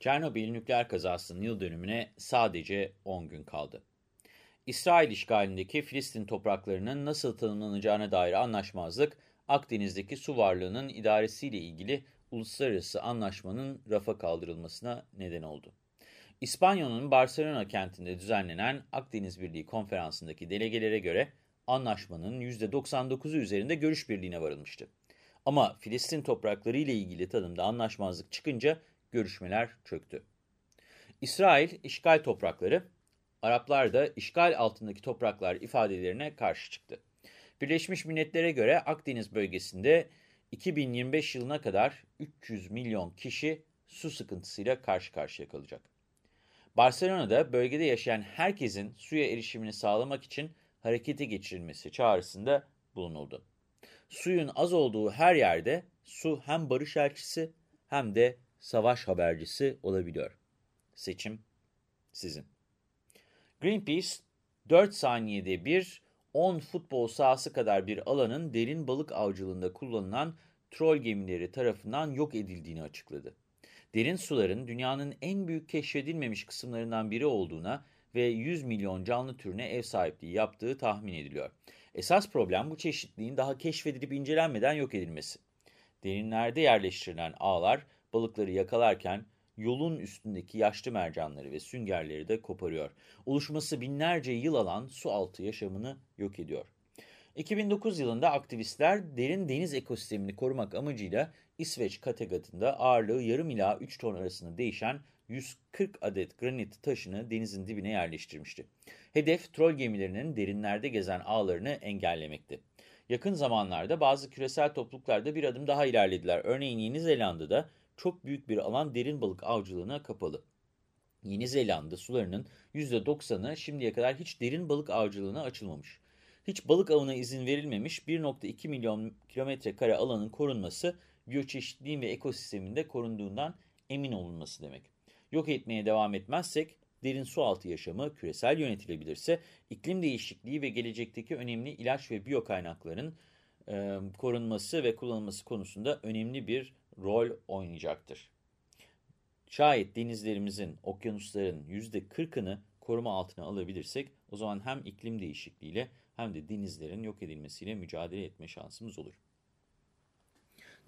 Çernobil nükleer kazasının yıl dönümüne sadece 10 gün kaldı. İsrail işgalindeki Filistin topraklarının nasıl tanımlanacağına dair anlaşmazlık, Akdeniz'deki su varlığının idaresiyle ilgili uluslararası anlaşmanın rafa kaldırılmasına neden oldu. İspanya'nın Barcelona kentinde düzenlenen Akdeniz Birliği konferansındaki delegelere göre anlaşmanın %99'u üzerinde görüş birliğine varılmıştı. Ama Filistin toprakları ile ilgili tanımda anlaşmazlık çıkınca görüşmeler çöktü. İsrail işgal toprakları, Araplar da işgal altındaki topraklar ifadelerine karşı çıktı. Birleşmiş Milletler'e göre Akdeniz bölgesinde 2025 yılına kadar 300 milyon kişi su sıkıntısıyla karşı karşıya kalacak. Barcelona'da bölgede yaşayan herkesin suya erişimini sağlamak için harekete geçirilmesi çağrısında bulunuldu. Suyun az olduğu her yerde su hem barış elçisi hem de savaş habercisi olabiliyor. Seçim sizin. Greenpeace 4 saniyede bir 10 futbol sahası kadar bir alanın derin balık avcılığında kullanılan troll gemileri tarafından yok edildiğini açıkladı. Derin suların dünyanın en büyük keşfedilmemiş kısımlarından biri olduğuna ve 100 milyon canlı türüne ev sahipliği yaptığı tahmin ediliyor. Esas problem bu çeşitliliğin daha keşfedilip incelenmeden yok edilmesi. Derinlerde yerleştirilen ağlar balıkları yakalarken yolun üstündeki yaşlı mercanları ve süngerleri de koparıyor. Oluşması binlerce yıl alan su altı yaşamını yok ediyor. 2009 yılında aktivistler derin deniz ekosistemini korumak amacıyla İsveç Kattegat'ında ağırlığı yarım ila 3 ton arasında değişen 140 adet granit taşını denizin dibine yerleştirmişti. Hedef troll gemilerinin derinlerde gezen ağlarını engellemekti. Yakın zamanlarda bazı küresel topluluklarda bir adım daha ilerlediler. Örneğin Yeni Zelanda'da çok büyük bir alan derin balık avcılığına kapalı. Yeni Zelanda sularının %90'ı şimdiye kadar hiç derin balık avcılığına açılmamış. Hiç balık avına izin verilmemiş 1.2 milyon kilometre kare alanın korunması, biyoçeşitliliğin ve ekosisteminde korunduğundan emin olunması demek. Yok etmeye devam etmezsek, derin su altı yaşamı küresel yönetilebilirse, iklim değişikliği ve gelecekteki önemli ilaç ve biyokaynakların e, korunması ve kullanılması konusunda önemli bir rol oynayacaktır. Şayet denizlerimizin, okyanusların %40'ını koruma altına alabilirsek o zaman hem iklim değişikliğiyle hem de denizlerin yok edilmesiyle mücadele etme şansımız olur.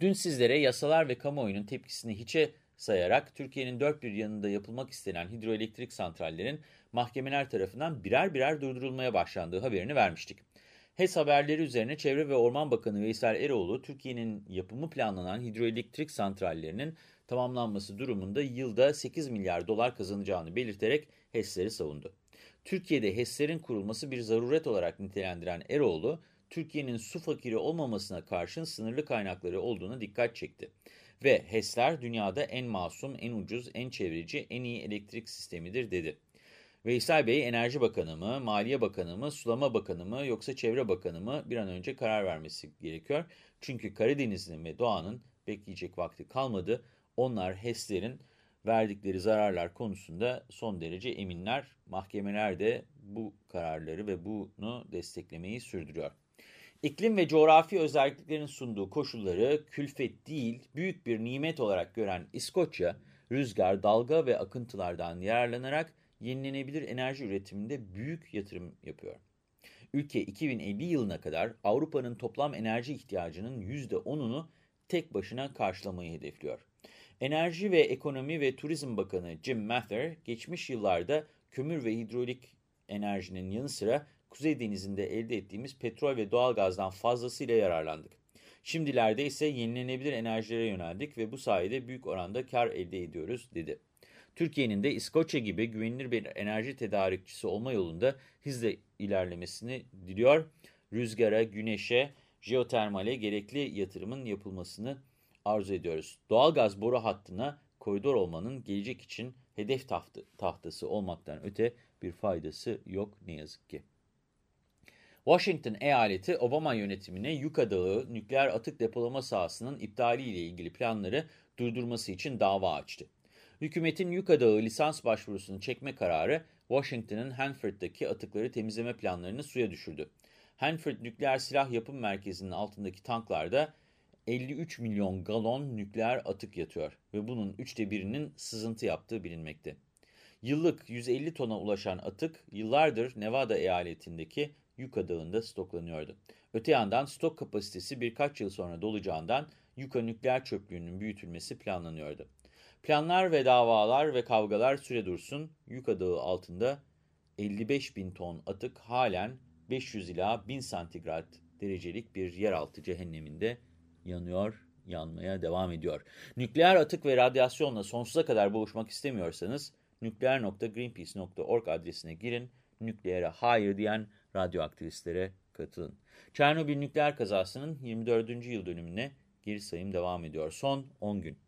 Dün sizlere yasalar ve kamuoyunun tepkisini hiçe sayarak Türkiye'nin dört bir yanında yapılmak istenen hidroelektrik santrallerin mahkemeler tarafından birer birer durdurulmaya başlandığı haberini vermiştik. HES haberleri üzerine Çevre ve Orman Bakanı Veysel Eroğlu, Türkiye'nin yapımı planlanan hidroelektrik santrallerinin tamamlanması durumunda yılda 8 milyar dolar kazanacağını belirterek HES'leri savundu. Türkiye'de HES'lerin kurulması bir zaruret olarak nitelendiren Eroğlu, Türkiye'nin su fakiri olmamasına karşın sınırlı kaynakları olduğuna dikkat çekti. Ve HES'ler dünyada en masum, en ucuz, en çevreci, en iyi elektrik sistemidir dedi. Veysel Bey Enerji Bakanı mı, Maliye Bakanı mı, Sulama Bakanı mı yoksa Çevre Bakanı mı bir an önce karar vermesi gerekiyor. Çünkü Karadeniz'in ve doğanın bekleyecek vakti kalmadı. Onlar HES'lerin verdikleri zararlar konusunda son derece eminler. Mahkemeler de bu kararları ve bunu desteklemeyi sürdürüyor. İklim ve coğrafi özelliklerin sunduğu koşulları külfet değil, büyük bir nimet olarak gören İskoçya, rüzgar, dalga ve akıntılardan yararlanarak yenilenebilir enerji üretiminde büyük yatırım yapıyor. Ülke 2050 yılına kadar Avrupa'nın toplam enerji ihtiyacının %10'unu tek başına karşılamayı hedefliyor. Enerji ve Ekonomi ve Turizm Bakanı Jim Mather, geçmiş yıllarda kömür ve hidrolik enerjinin yanı sıra Kuzey Denizi'nde elde ettiğimiz petrol ve doğalgazdan fazlasıyla yararlandık. Şimdilerde ise yenilenebilir enerjilere yöneldik ve bu sayede büyük oranda kar elde ediyoruz, dedi. Türkiye'nin de İskoçya gibi güvenilir bir enerji tedarikçisi olma yolunda hızla ilerlemesini diliyor. Rüzgara, güneşe, jeotermale gerekli yatırımın yapılmasını arzu ediyoruz. Doğalgaz boru hattına koridor olmanın gelecek için hedef tahtı, tahtası olmaktan öte bir faydası yok ne yazık ki. Washington eyaleti Obama yönetimine Yuka Dağı nükleer atık depolama sahasının iptaliyle ilgili planları durdurması için dava açtı. Hükümetin Yuka Dağı lisans başvurusunu çekme kararı Washington'ın Hanford'daki atıkları temizleme planlarını suya düşürdü. Hanford Nükleer Silah Yapım Merkezi'nin altındaki tanklarda 53 milyon galon nükleer atık yatıyor ve bunun üçte birinin sızıntı yaptığı bilinmekte. Yıllık 150 tona ulaşan atık yıllardır Nevada eyaletindeki Yuka Dağı'nda stoklanıyordu. Öte yandan stok kapasitesi birkaç yıl sonra dolacağından Yuka nükleer çöplüğünün büyütülmesi planlanıyordu. Planlar ve davalar ve kavgalar süre dursun, Yuka Dağı altında 55 bin ton atık halen 500 ila 1000 santigrat derecelik bir yeraltı cehenneminde yanıyor, yanmaya devam ediyor. Nükleer atık ve radyasyonla sonsuza kadar boğuşmak istemiyorsanız nükleer.greenpeace.org adresine girin, nükleere hayır diyen radyoaktivistlere katılın. Çernobil nükleer kazasının 24. yıl dönümüne geri sayım devam ediyor. Son 10 gün.